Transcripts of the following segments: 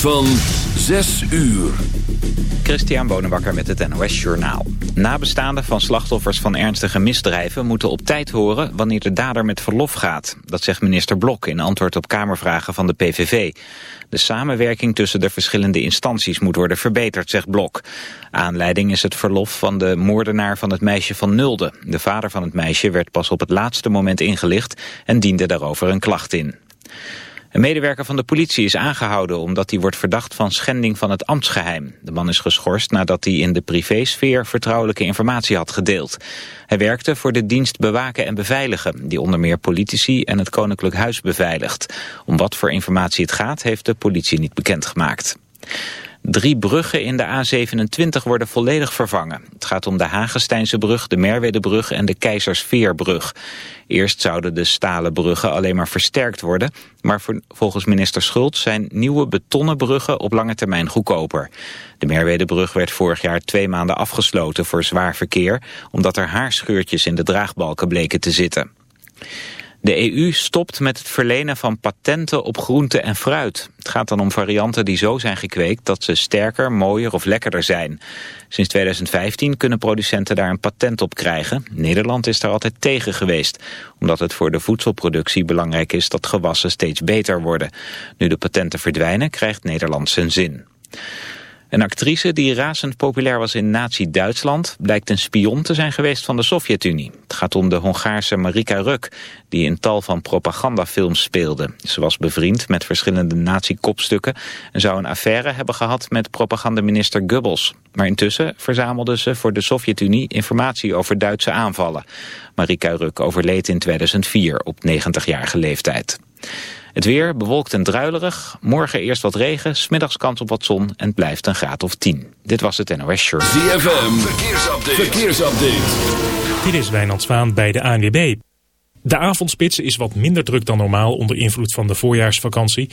van 6 uur. Christian Bonenbakker met het NOS Journaal. Nabestaanden van slachtoffers van ernstige misdrijven moeten op tijd horen wanneer de dader met verlof gaat. Dat zegt minister Blok in antwoord op Kamervragen van de PVV. De samenwerking tussen de verschillende instanties moet worden verbeterd, zegt Blok. Aanleiding is het verlof van de moordenaar van het meisje van Nulde. De vader van het meisje werd pas op het laatste moment ingelicht en diende daarover een klacht in. Een medewerker van de politie is aangehouden omdat hij wordt verdacht van schending van het ambtsgeheim. De man is geschorst nadat hij in de privésfeer vertrouwelijke informatie had gedeeld. Hij werkte voor de dienst Bewaken en Beveiligen, die onder meer politici en het Koninklijk Huis beveiligt. Om wat voor informatie het gaat heeft de politie niet bekendgemaakt. Drie bruggen in de A27 worden volledig vervangen. Het gaat om de Hagestijnse brug, de Merwedebrug en de Keizersveerbrug. Eerst zouden de stalen bruggen alleen maar versterkt worden... maar volgens minister Schultz zijn nieuwe betonnen bruggen op lange termijn goedkoper. De Merwedebrug werd vorig jaar twee maanden afgesloten voor zwaar verkeer... omdat er haarscheurtjes in de draagbalken bleken te zitten. De EU stopt met het verlenen van patenten op groente en fruit. Het gaat dan om varianten die zo zijn gekweekt dat ze sterker, mooier of lekkerder zijn. Sinds 2015 kunnen producenten daar een patent op krijgen. Nederland is daar altijd tegen geweest, omdat het voor de voedselproductie belangrijk is dat gewassen steeds beter worden. Nu de patenten verdwijnen, krijgt Nederland zijn zin. Een actrice die razend populair was in nazi-Duitsland... blijkt een spion te zijn geweest van de Sovjet-Unie. Het gaat om de Hongaarse Marika Ruk, die in tal van propagandafilms speelde. Ze was bevriend met verschillende nazi-kopstukken... en zou een affaire hebben gehad met propagandaminister Goebbels. Maar intussen verzamelde ze voor de Sovjet-Unie informatie over Duitse aanvallen. Marika Ruk overleed in 2004 op 90-jarige leeftijd. Het weer bewolkt en druilerig. Morgen eerst wat regen, smiddags kans op wat zon en het blijft een graad of 10. Dit was het NOS Shirt. ZFM, verkeersupdate. verkeersupdate. Dit is Wijnand Zwaan bij de ANWB. De avondspits is wat minder druk dan normaal onder invloed van de voorjaarsvakantie.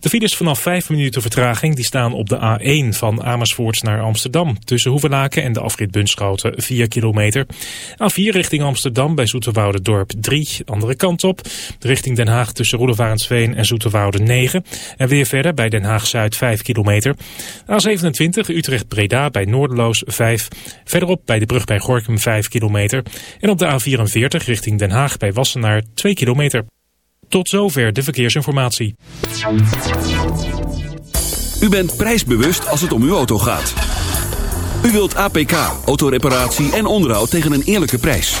De files vanaf 5 minuten vertraging die staan op de A1 van Amersfoort naar Amsterdam. Tussen Hoevelaken en de afrit Bunschoten 4 kilometer. A4 richting Amsterdam bij Dorp 3, andere kant op. Richting Den Haag tussen Roelevarensveen en Zoeterwoude 9. En weer verder bij Den Haag-Zuid 5 kilometer. A27 Utrecht-Breda bij Noorderloos 5. Verderop bij de brug bij Gorkum 5 kilometer. En op de A44 richting Den Haag bij Wassenaar 2 kilometer. Tot zover de verkeersinformatie. U bent prijsbewust als het om uw auto gaat. U wilt APK, autoreparatie en onderhoud tegen een eerlijke prijs.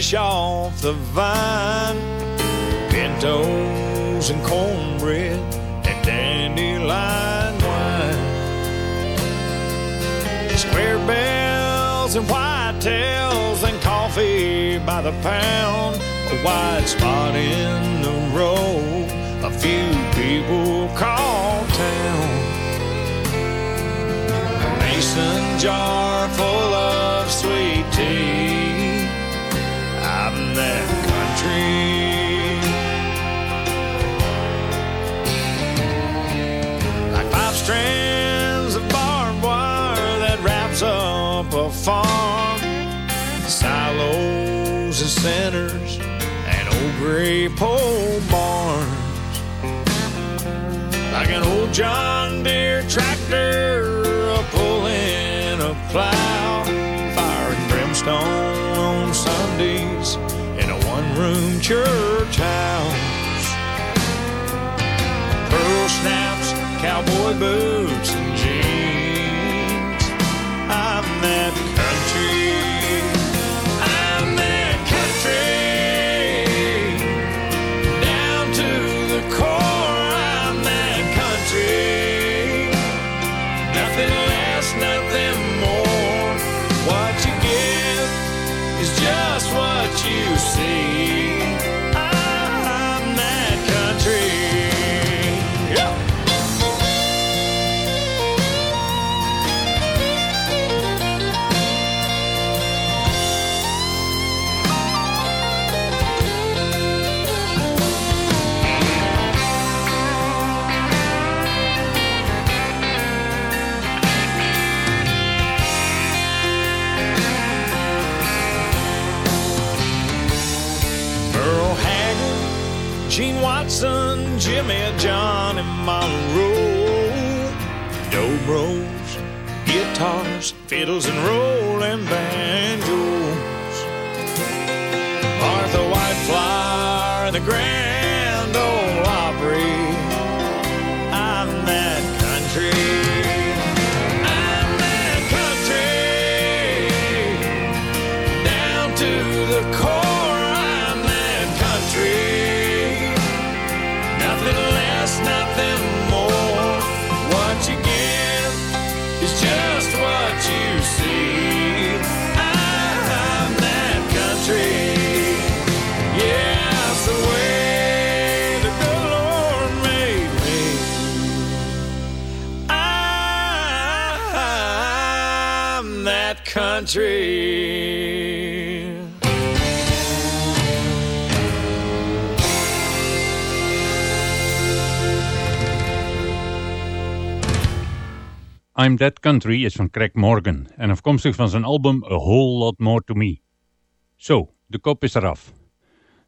fresh off the vine. Pintos and cornbread and dandelion wine. Square bells and whitetails and coffee by the pound. A white spot in the road, a few people call town A mason jar full of sweet tea that country. Like five strands of barbed wire that wraps up a farm, silos and centers, and old gray pole barns. Like an old John Deere tractor pulling a plow one-room church house. Pearl snaps, cowboy boots, I'm That Country is van Craig Morgan en afkomstig van zijn album A Whole Lot More To Me. Zo, de kop is eraf.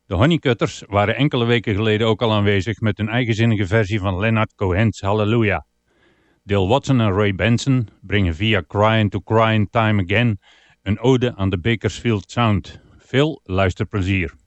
De Honeycutters waren enkele weken geleden ook al aanwezig met hun eigenzinnige versie van Leonard Cohen's Hallelujah. Dale Watson en Ray Benson brengen via Crying to Crying Time Again een ode aan de Bakersfield Sound. Veel luisterplezier.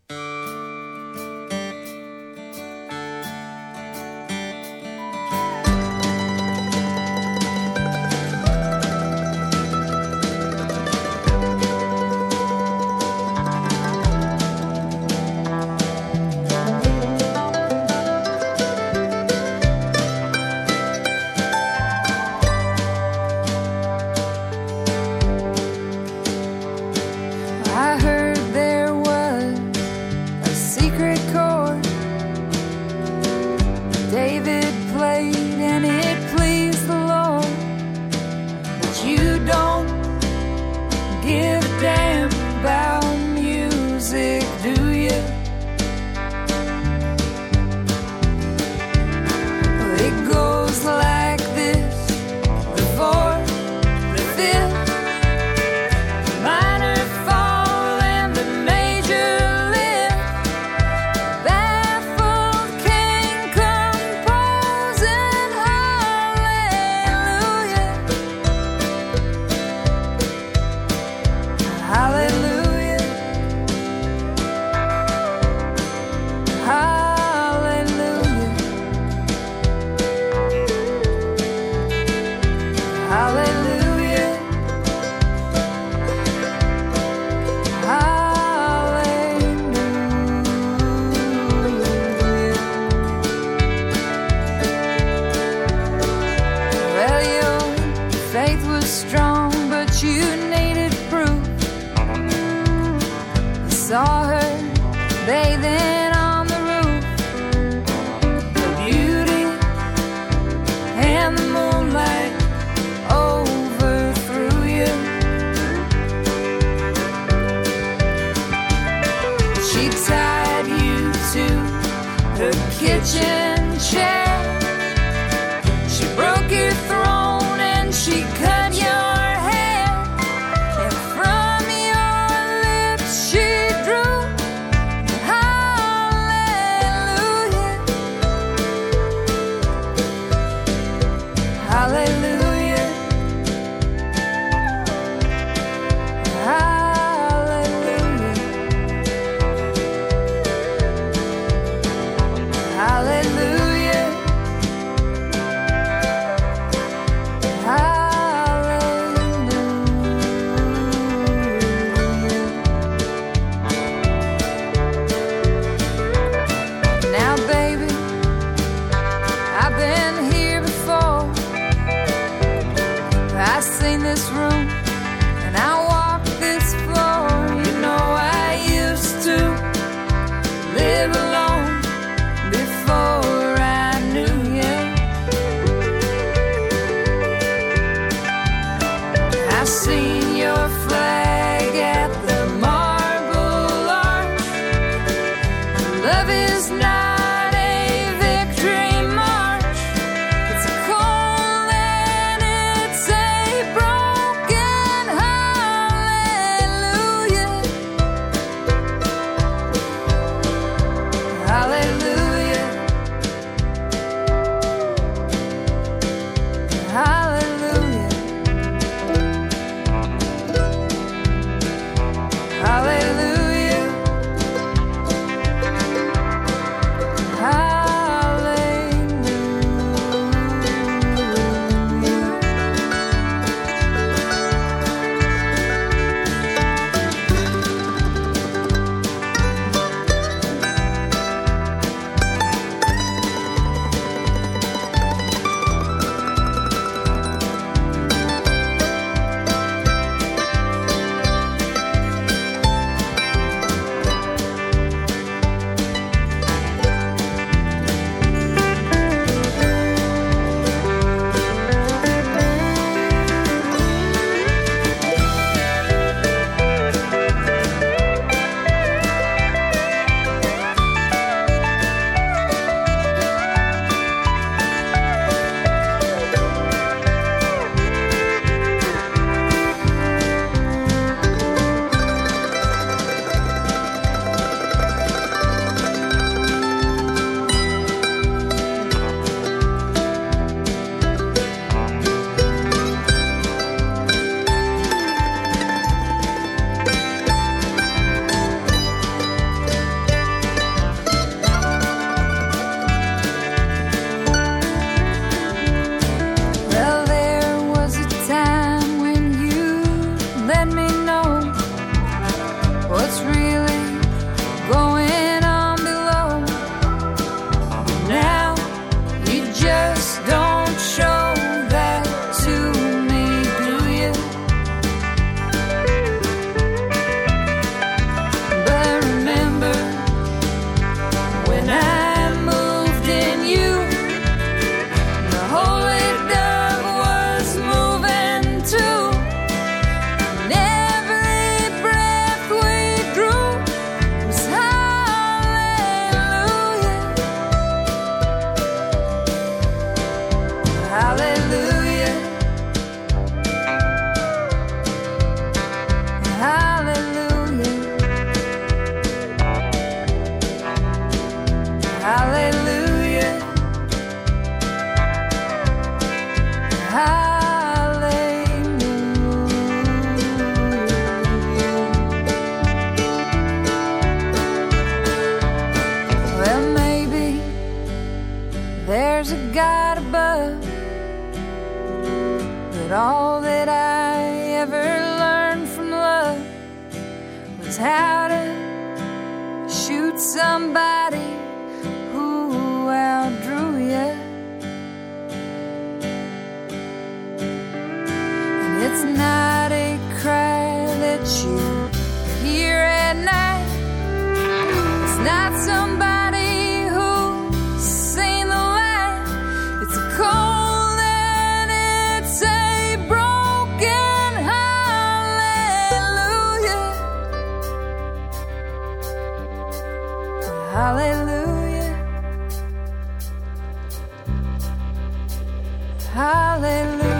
Hallelujah.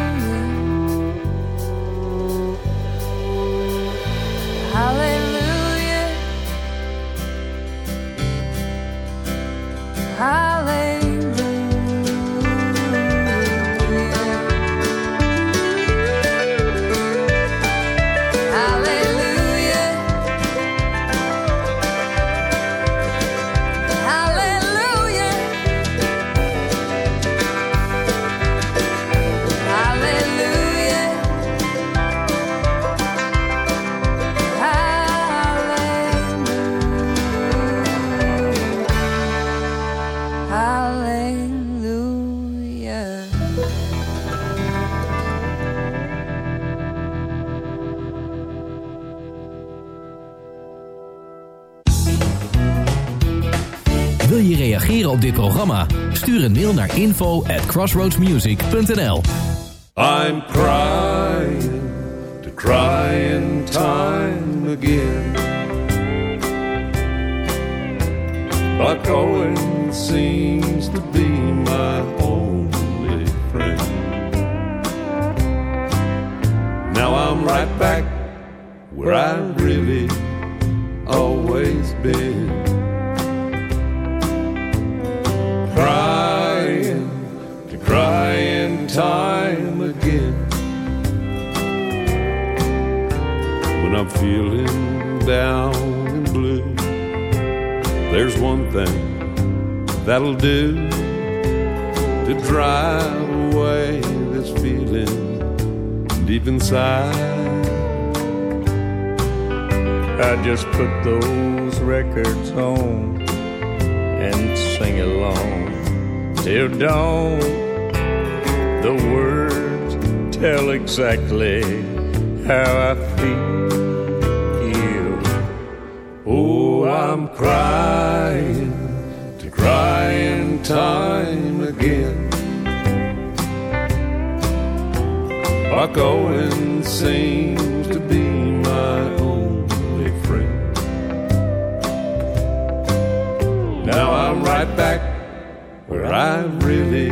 Stuur een mail naar info at crossroadsmusic.nl I'm crying to crying time again. But Owen seems to be down and blue, there's one thing that'll do to drive away this feeling deep inside. I just put those records on and sing along till dawn. The words tell exactly how I feel. Crying to crying time again. Buck Owen seems to be my only friend. Now I'm right back where I've really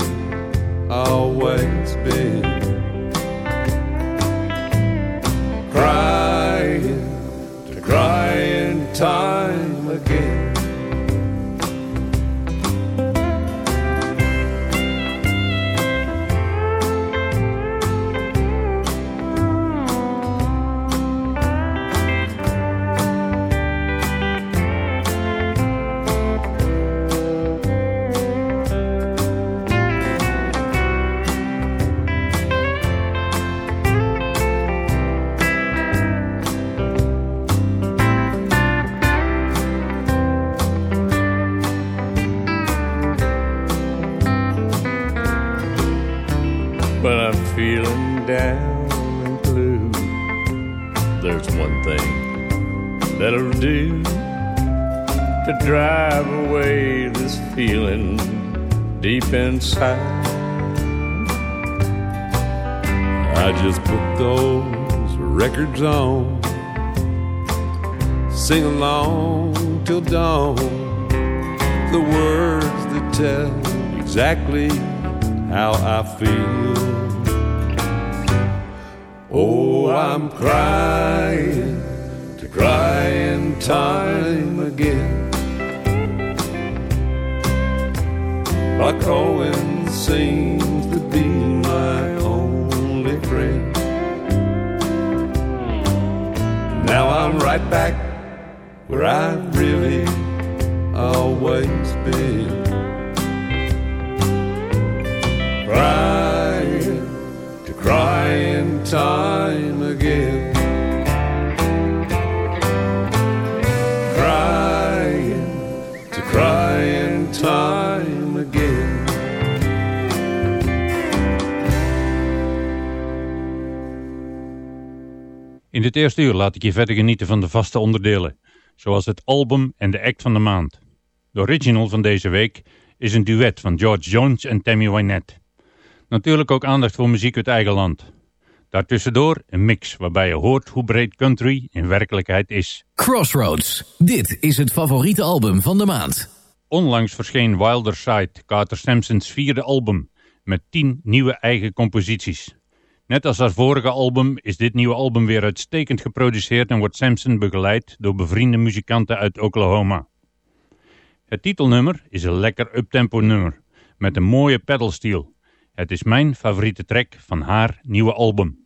inside. I just put those records on, sing along till dawn. The words that tell exactly how I feel. Oh, I'm crying to crying time again. Buck Owen seems to be my only friend. Now I'm right back where I've really always been. Crying to crying time again. In dit eerste uur laat ik je verder genieten van de vaste onderdelen, zoals het album en de act van de maand. De original van deze week is een duet van George Jones en Tammy Wynette. Natuurlijk ook aandacht voor muziek uit eigen land. Daartussendoor een mix waarbij je hoort hoe breed country in werkelijkheid is. Crossroads. Dit is het favoriete album van de maand. Onlangs verscheen Wilder Side, Carter Sampsons vierde album, met tien nieuwe eigen composities. Net als haar vorige album is dit nieuwe album weer uitstekend geproduceerd en wordt Sampson begeleid door bevriende muzikanten uit Oklahoma. Het titelnummer is een lekker uptempo nummer, met een mooie pedalsteel. Het is mijn favoriete track van haar nieuwe album.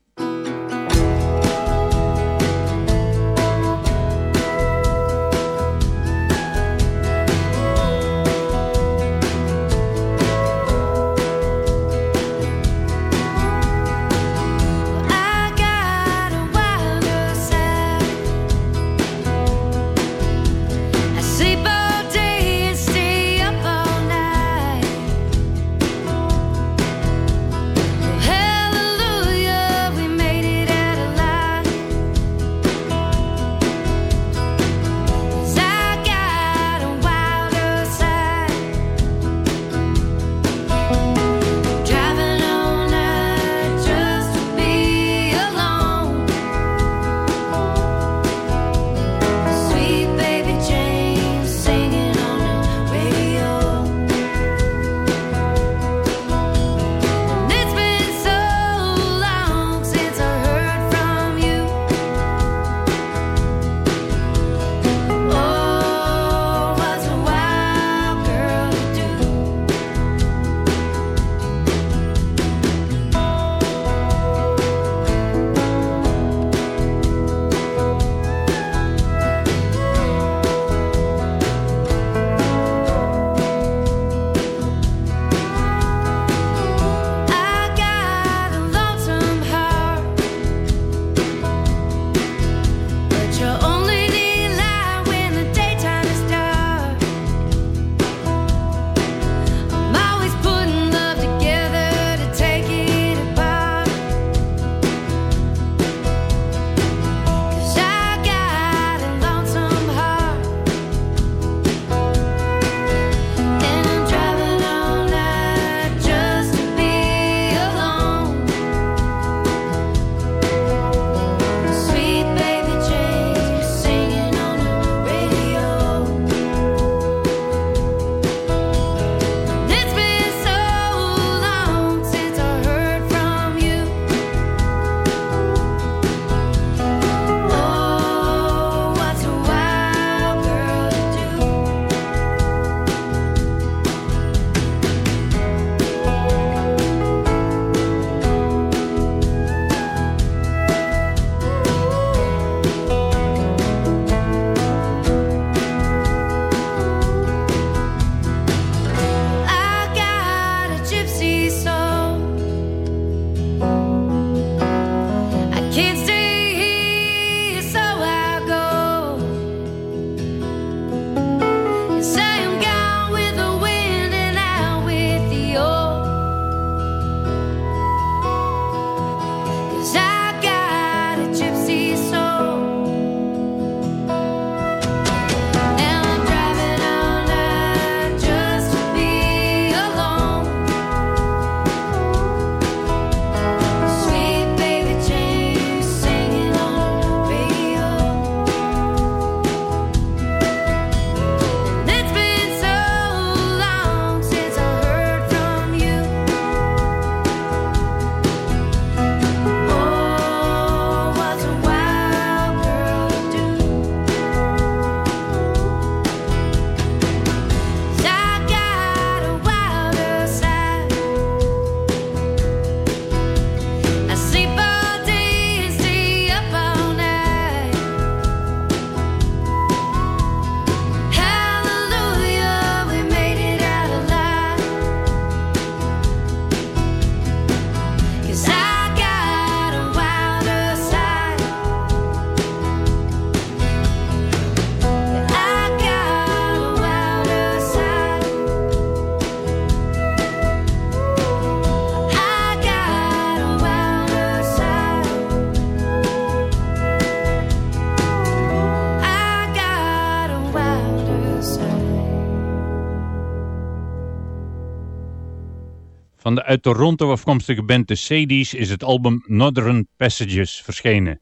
Van de uit Toronto afkomstige band The Sadies is het album Northern Passages verschenen.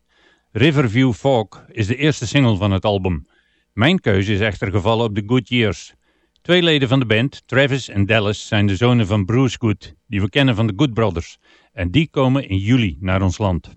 Riverview Folk is de eerste single van het album. Mijn keuze is echter gevallen op The Good Years. Twee leden van de band, Travis en Dallas, zijn de zonen van Bruce Good, die we kennen van de Good Brothers. En die komen in juli naar ons land.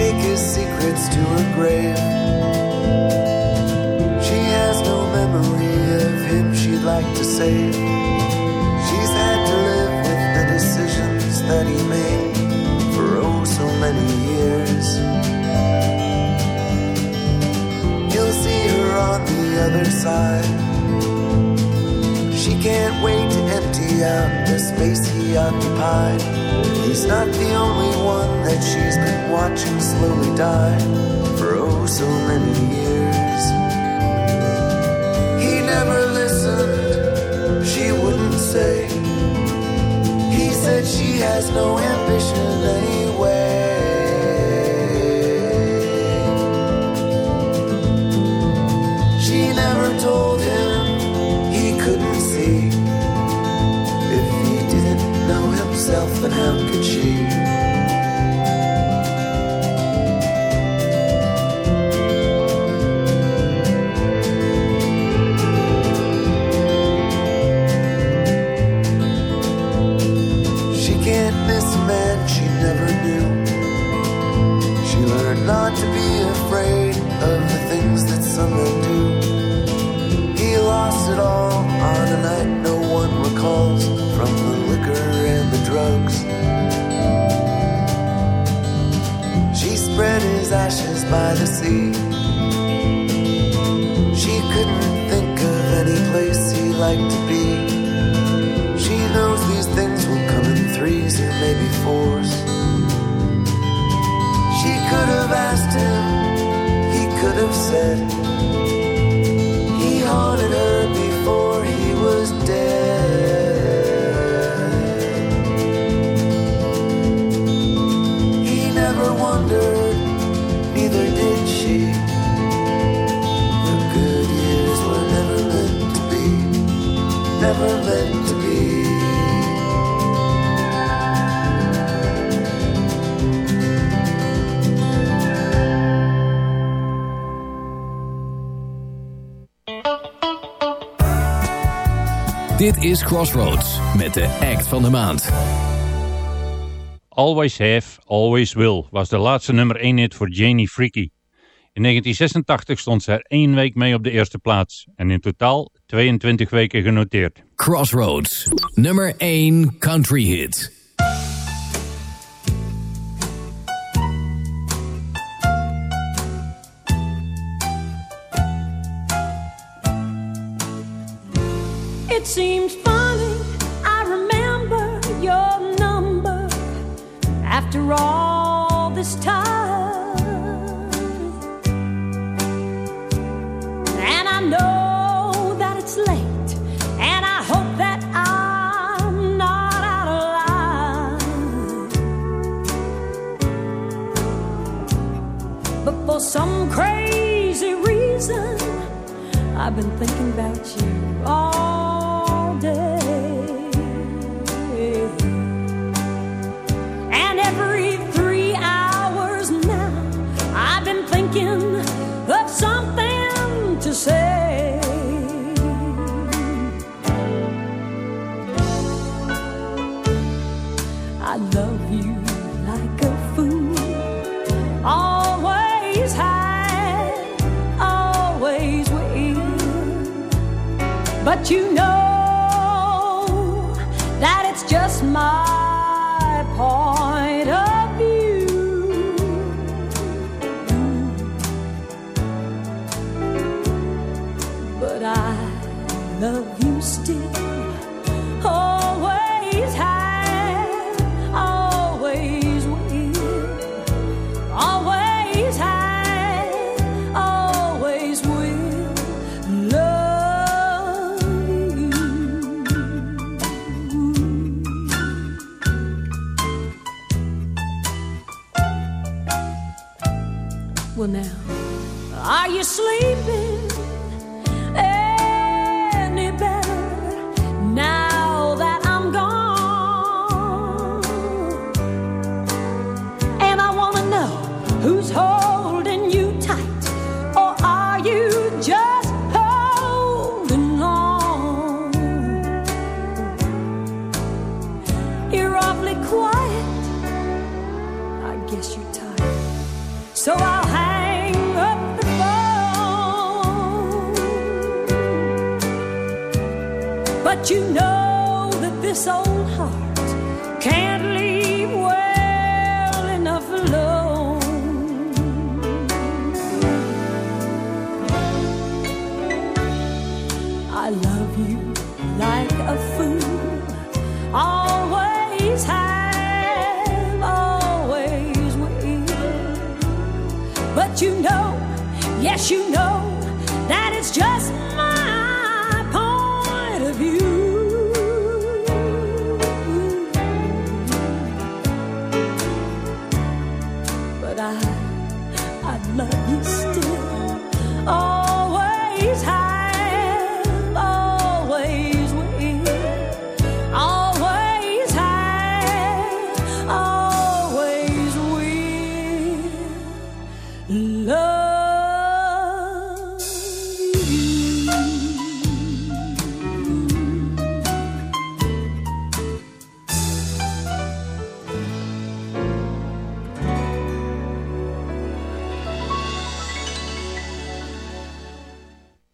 Take his secrets to her grave. She has no memory of him she'd like to save. She's had to live with the decisions that he made for oh so many years. You'll see her on the other side. She can't wait to empty out the space he occupied. He's not the only one that she's been watching slowly die for oh so many years. He never listened, she wouldn't say. He said she has no ambition anyway. How could she? Crossroads met de act van de maand. Always Have, Always Will was de laatste nummer 1 hit voor Janie Freaky. In 1986 stond ze er één week mee op de eerste plaats en in totaal 22 weken genoteerd. Crossroads, nummer 1 country hit. It seems after all this time. And I know that it's late, and I hope that I'm not out of line. But for some crazy reason, I've been thinking about you all You know Well, now, are you sleeping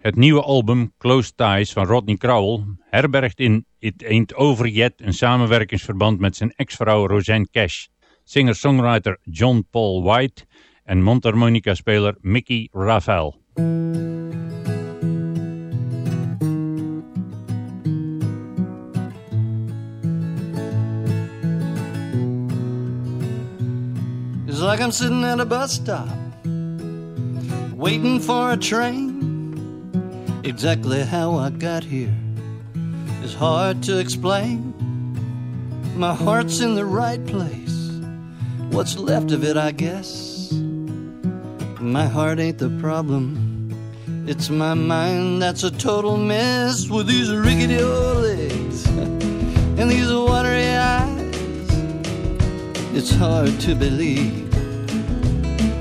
Het nieuwe album Close Ties van Rodney Crowell herbergt in It Ain't Over Yet een samenwerkingsverband met zijn ex-vrouw Roseanne Cash, singer-songwriter John Paul White en mondharmonica-speler Mickey Raphael. It's like I'm sitting at a bus stop, waiting for a train. Exactly how I got here is hard to explain. My heart's in the right place, what's left of it, I guess. My heart ain't the problem, it's my mind that's a total mess with these rickety old legs and these watery eyes. It's hard to believe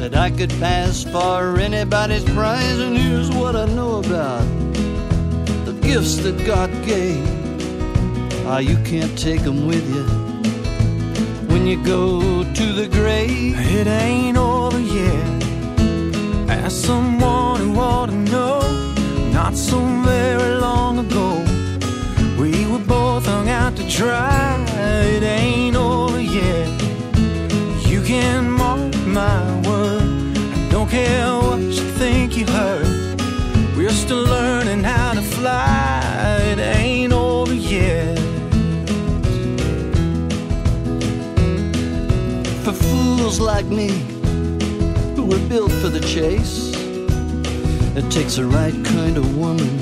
that I could pass for anybody's prize. And here's what I know about the gifts that God gave. Ah, you can't take them with you when you go to the grave. It ain't over yet. Ask someone who ought to know. Not so very long ago, we were both hung out to dry. It ain't over yet. You can mark my care what you think you heard. We're still learning how to fly. It ain't over yet. For fools like me who were built for the chase, it takes the right kind of woman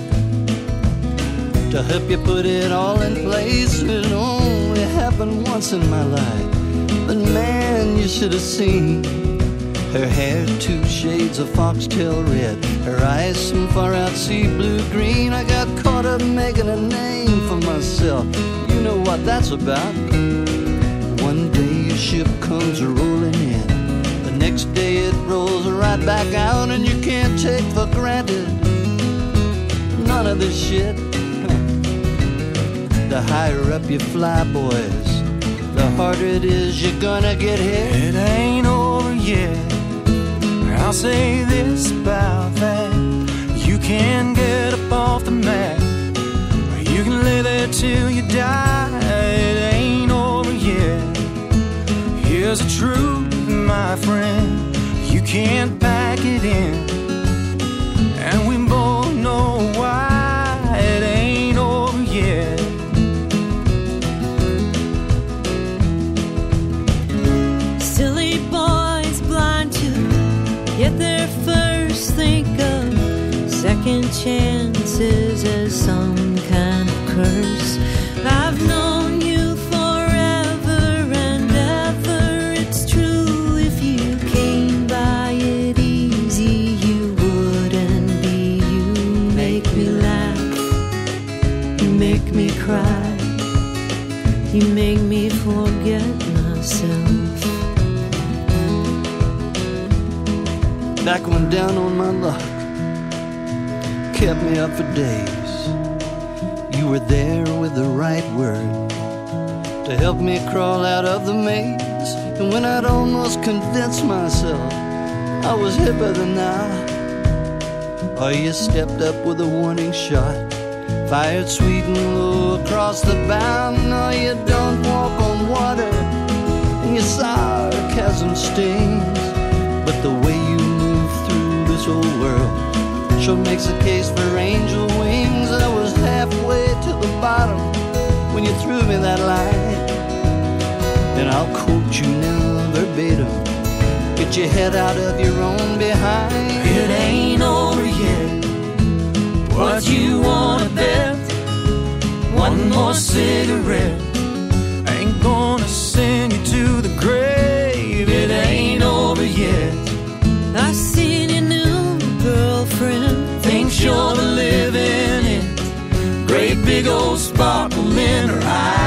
to help you put it all in place. It only happened once in my life. But man, you should have seen her hair two shades of foxtail red, her eyes some far out sea blue green. I got caught up making a name for myself. You know what that's about. One day your ship comes rolling in, the next day it rolls right back out, and you can't take for granted none of this shit. The higher up you fly, boys, the harder it is you're gonna get hit. It ain't over yet. I'll say this about that. You can get up off the mat. You can lay there till you die. It ain't over yet. Here's the truth, my friend. You can't pack it in. Down on my luck kept me up for days. You were there with the right word to help me crawl out of the maze. And when I'd almost convinced myself I was hipper than now, oh, you stepped up with a warning shot, fired sweet and low across the bow. No, you don't walk on water, and your sarcasm stings. This world sure makes a case for angel wings. I was halfway to the bottom when you threw me that line. And I'll quote you now verbatim. Get your head out of your own behind. It ain't over yet. What you wanna bet? One more cigarette. Ain't gonna send you to the grave. It ain't over yet. You're living it. Great big old sparkle in her eye.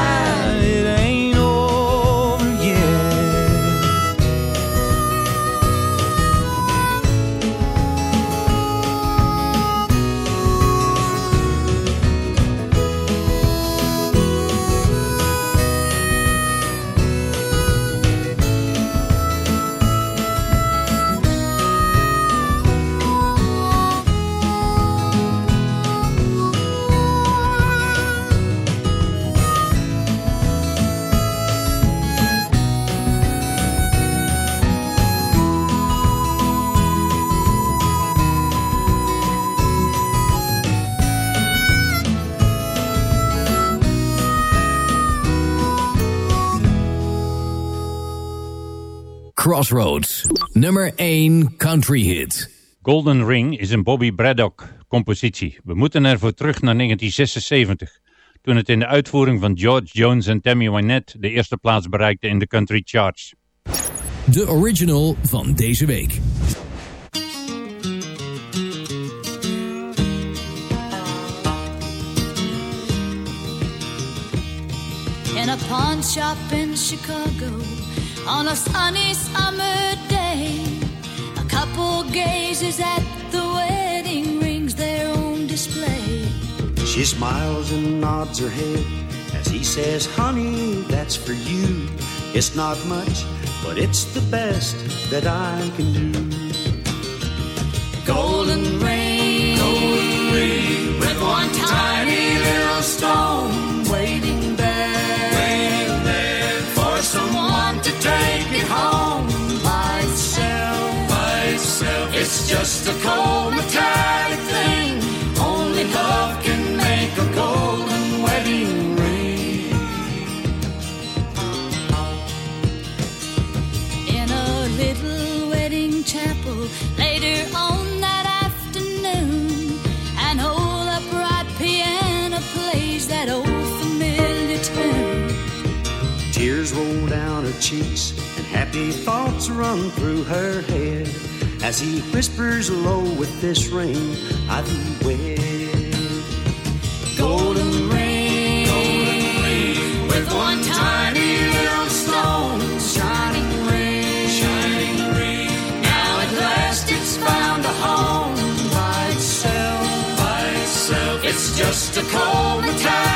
Crossroads, nummer 1 country hit. Golden Ring is een Bobby Braddock compositie. We moeten ervoor terug naar 1976, toen het in de uitvoering van George Jones en Tammy Wynette de eerste plaats bereikte in de country charts. De original van deze week. in a pawn shop in Chicago on a sunny summer day. A couple gazes at the wedding rings there on display. She smiles and nods her head as he says, Honey, that's for you. It's not much, but it's the best that I can do. Golden ring, golden ring, with one tiny little stone waiting just a cold metallic thing. Only love can make a golden wedding ring. In a little wedding chapel later on that afternoon, an old upright piano plays that old familiar tune. Tears roll down her cheeks and happy thoughts run through her head as he whispers low with this ring I thee wed. Golden ring, golden ring, with one tiny little stone, shining ring, shining ring. Now at last it's found a home by itself, by itself. It's just a cold metallic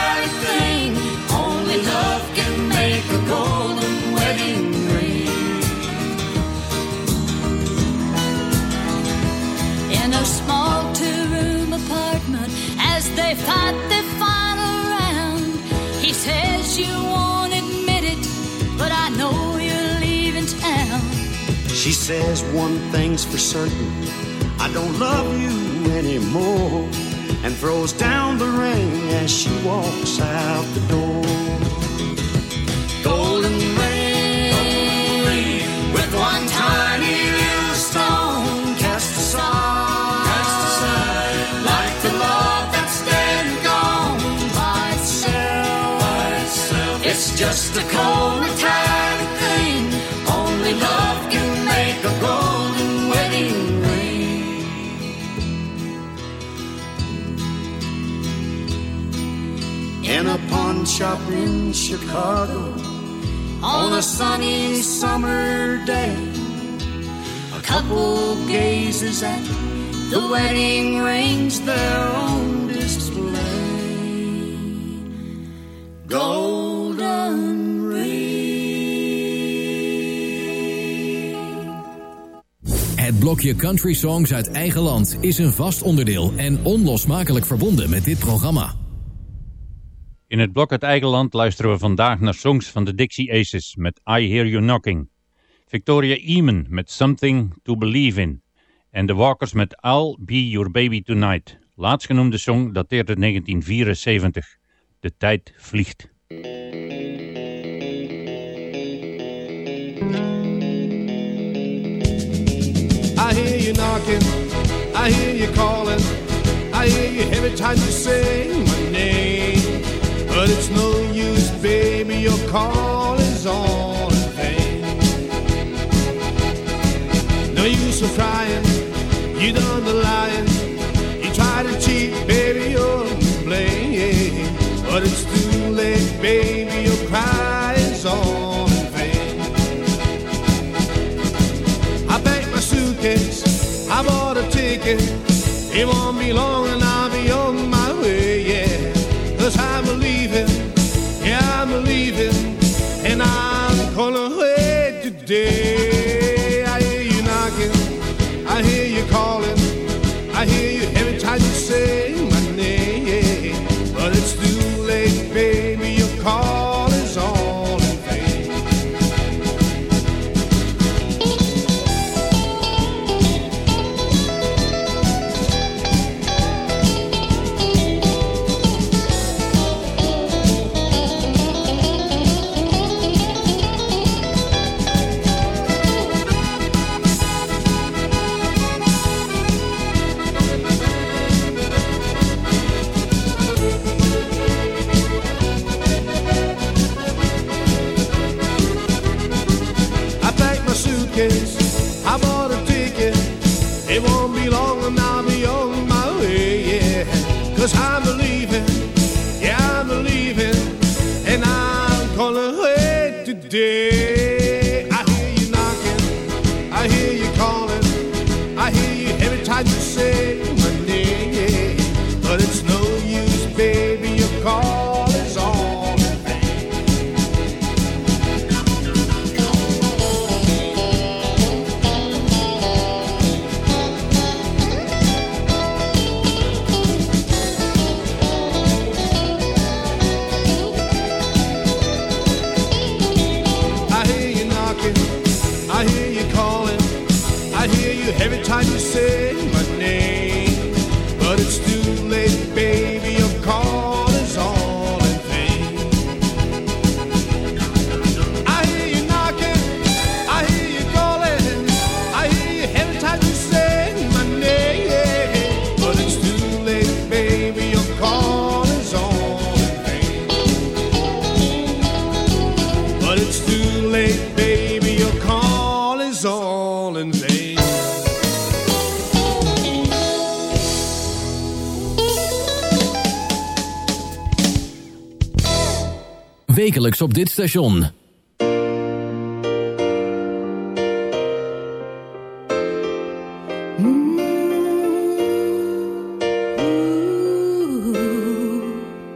She says one thing's for certain I don't love you anymore and throws down the ring as she walks out the door. Golden ring, with one tiny little stone cast aside, cast aside, like the love that's dead and gone by itself, by itself. It's just a cold metallic shop in Chicago on a sunny summer day. A couple gazes at the wedding rings there on display. Golden Het blokje Country Songs uit eigen land is een vast onderdeel en onlosmakelijk verbonden met dit programma. In het blok uit eigen land luisteren we vandaag naar songs van de Dixie Aces met I Hear You Knocking. Victoria Eamon met Something to Believe In. En The Walkers met I'll Be Your Baby Tonight. Laatstgenoemde song dateert uit 1974. De tijd vliegt. I hear you knocking, I hear you calling, I hear you every time you name. But it's no use, baby, your call is all in vain. No use of crying, you done the lying, you try to cheat, baby, you're to blame. But it's too late, baby, your cry is all in vain. I packed my suitcase, I bought a ticket. It won't be long every time you say Wekelijks op dit station.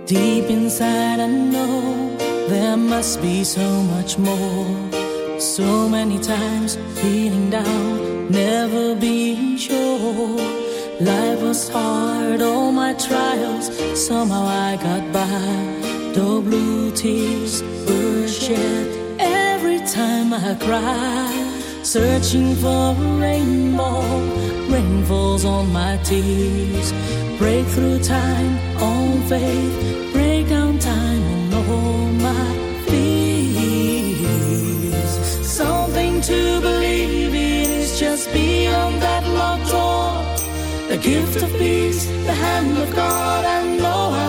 Deep inside, I know there must be so much more. So many times feeling down, never being sure. Life was hard, all my trials, somehow I got by. Though blue tears were shed every time I cry. Searching for a rainbow, rain falls on my tears. Breakthrough time on faith, breakdown time on all my fears. Something to believe in is just beyond that locked door. The gift of peace, the hand of God, I know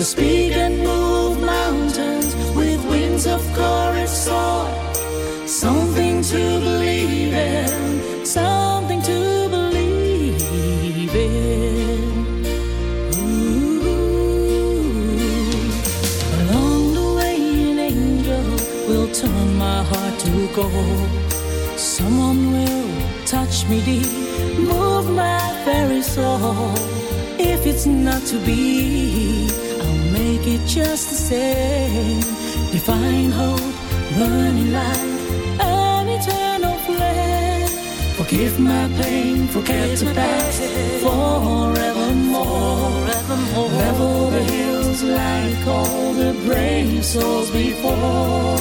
to speak and move mountains with wings of courage soar. Something to believe in, something to believe in. Ooh. Along the way, an angel will turn my heart to gold. Someone will touch me deep, move my very soul. If it's not to be make it just the same. Divine hope, burning light, an eternal flame. Forgive my pain, forget the past, forevermore. Level the hills like all the brave souls before.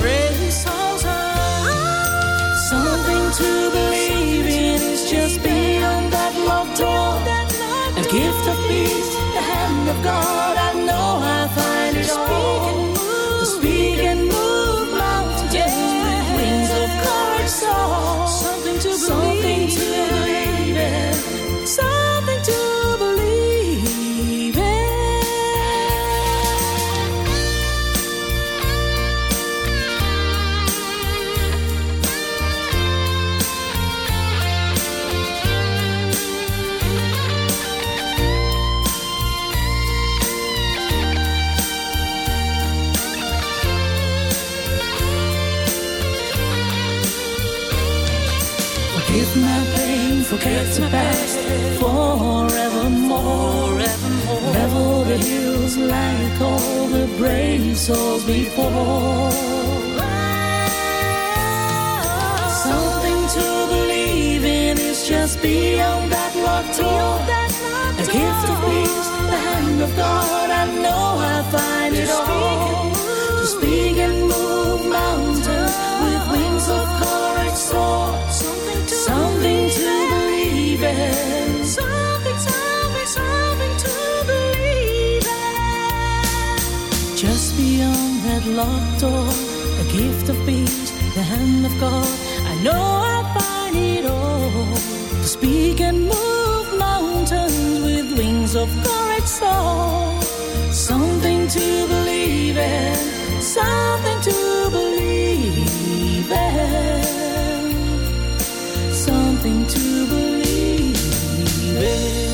Brave souls are something to believe in. Is just beyond that locked door. A gift of peace, something to believe, the past, forevermore. Level the hills like all the brave souls before. Something to believe in is just beyond that locked door. A gift of peace, the hand of God. I know I find it all. Locked door, a gift of peace, the hand of God. I know I'll find it all. To speak and move mountains with wings of courage soar. Something to believe in, something to believe in, something to believe in.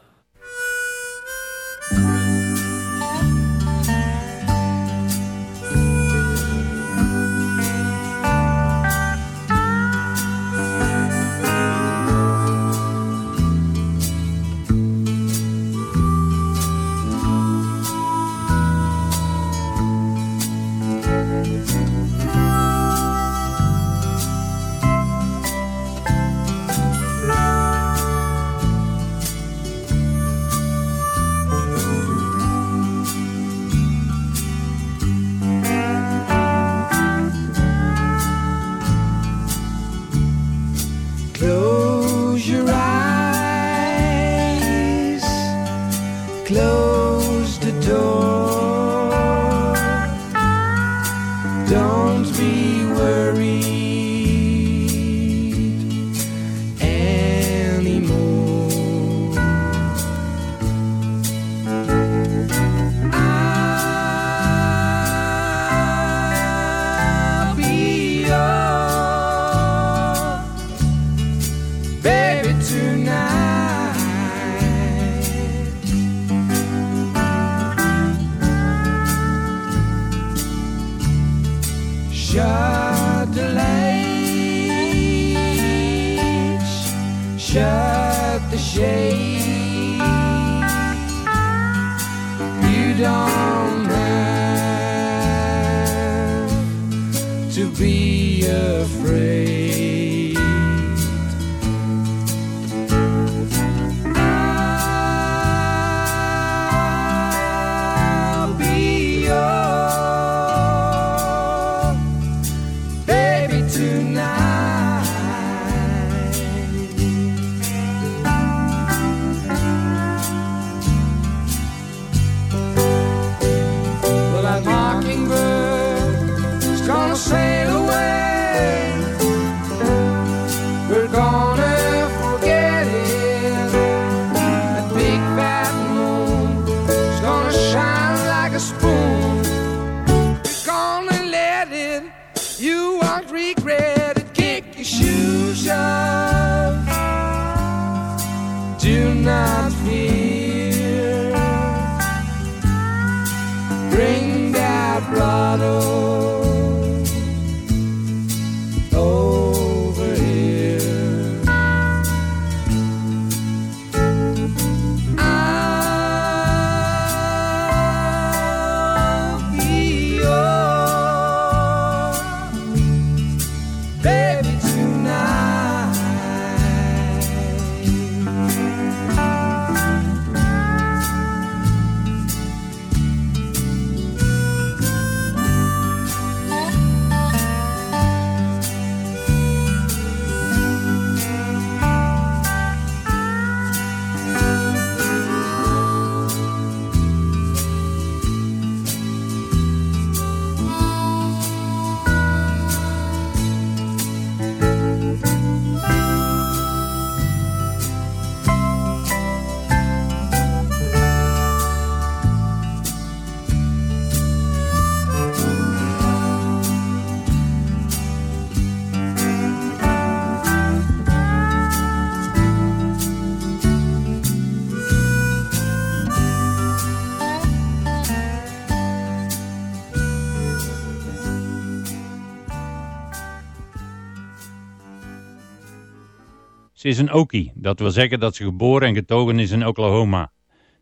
Ze is een Okie, dat wil zeggen dat ze geboren en getogen is in Oklahoma.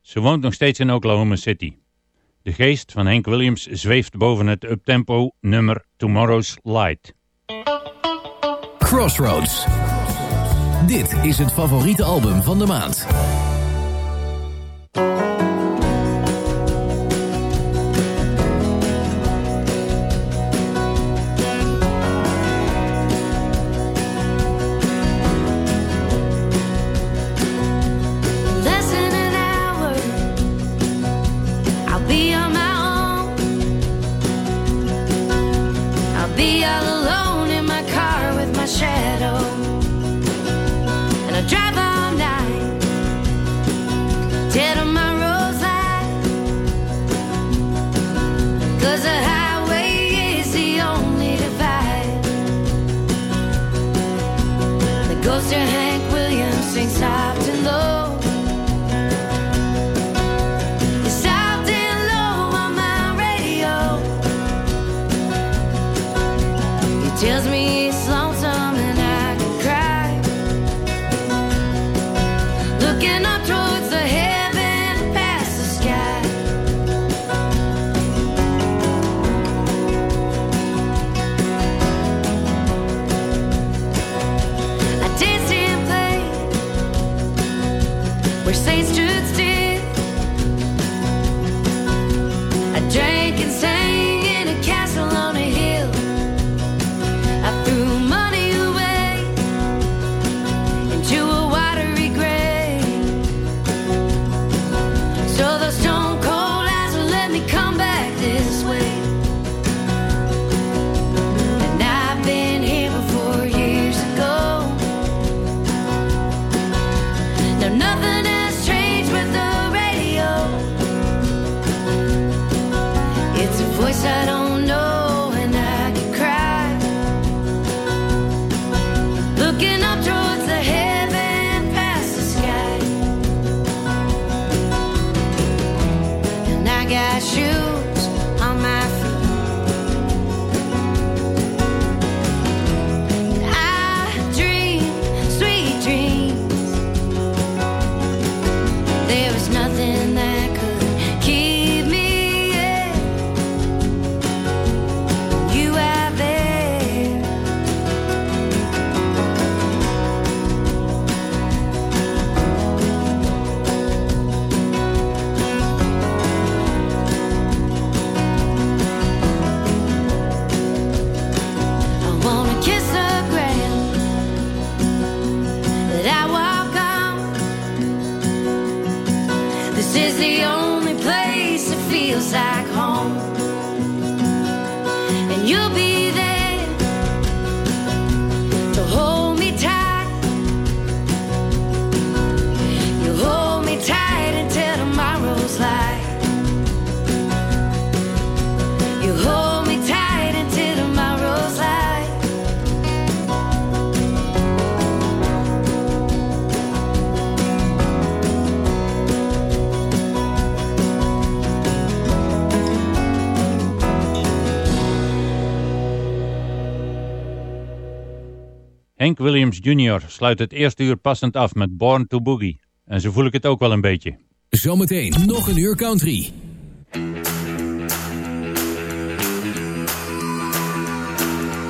Ze woont nog steeds in Oklahoma City. De geest van Hank Williams zweeft boven het uptempo nummer Tomorrow's Light. Crossroads. Dit is het favoriete album van de maand. Ghost of Hank Williams sings soft and low. Williams Jr. sluit het eerste uur passend af met Born to Boogie. En zo voel ik het ook wel een beetje. Zometeen nog een uur country.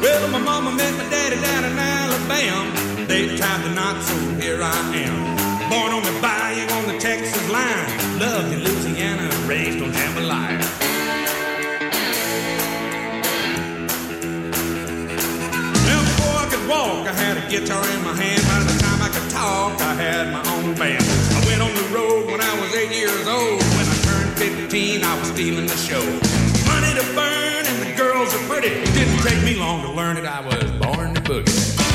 Well, my mama met my daddy down in Alabama. They tried to knock, so here I am. Born on the bayou on the Texas line. Loved in Louisiana, raised on jambalaya. Walk, I had a guitar in my hand. By the time I could talk, I had my own band. I went on the road when I was eight years old. When I turned 15, I was stealing the show. Money to burn and the girls are pretty. It didn't take me long to learn it. I was born to boogie.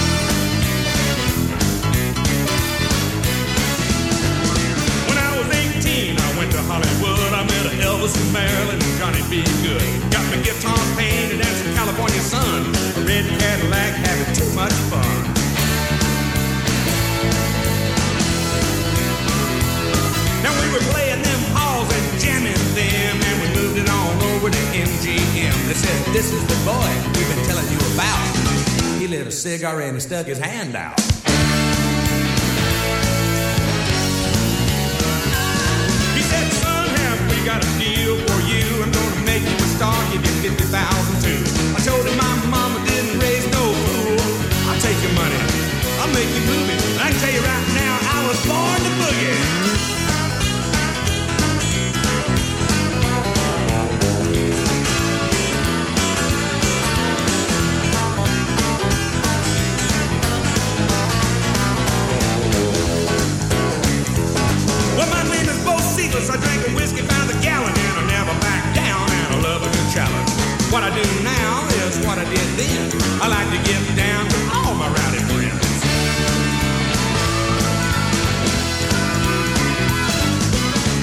Hollywood. I met Elvis and Marilyn and Johnny B. Goode. Got my guitar painted and some California sun. A red Cadillac having too much fun. Now we were playing them halls and jamming them, and we moved it on over to MGM. They said, This is the boy we've been telling you about. He lit a cigar and he stuck his hand out. Got a deal for you? I'm gonna make you a star, give you 50,000 too. I told him my mama didn't raise no fool. I'll take your money, I'll make you move it. I can tell you right now, I was born to boogie. I drink What I do now is what I did then. I like to get down to all my rowdy friends.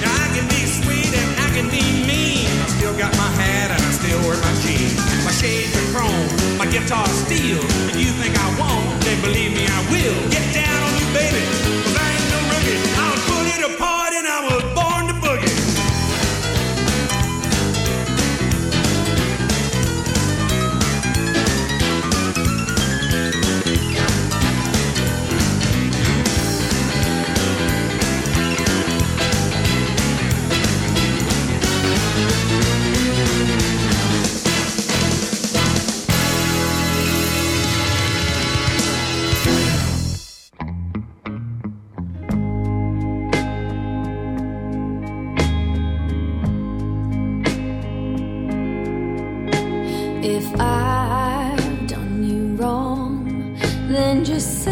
Now I can be sweet and I can be mean. I still got my hat and I still wear my jeans. My shades are chrome, my guitar steel. If you think I won't, then believe me I will. Get down on you, baby. 'cause I ain't no rookie. I'll put it apart then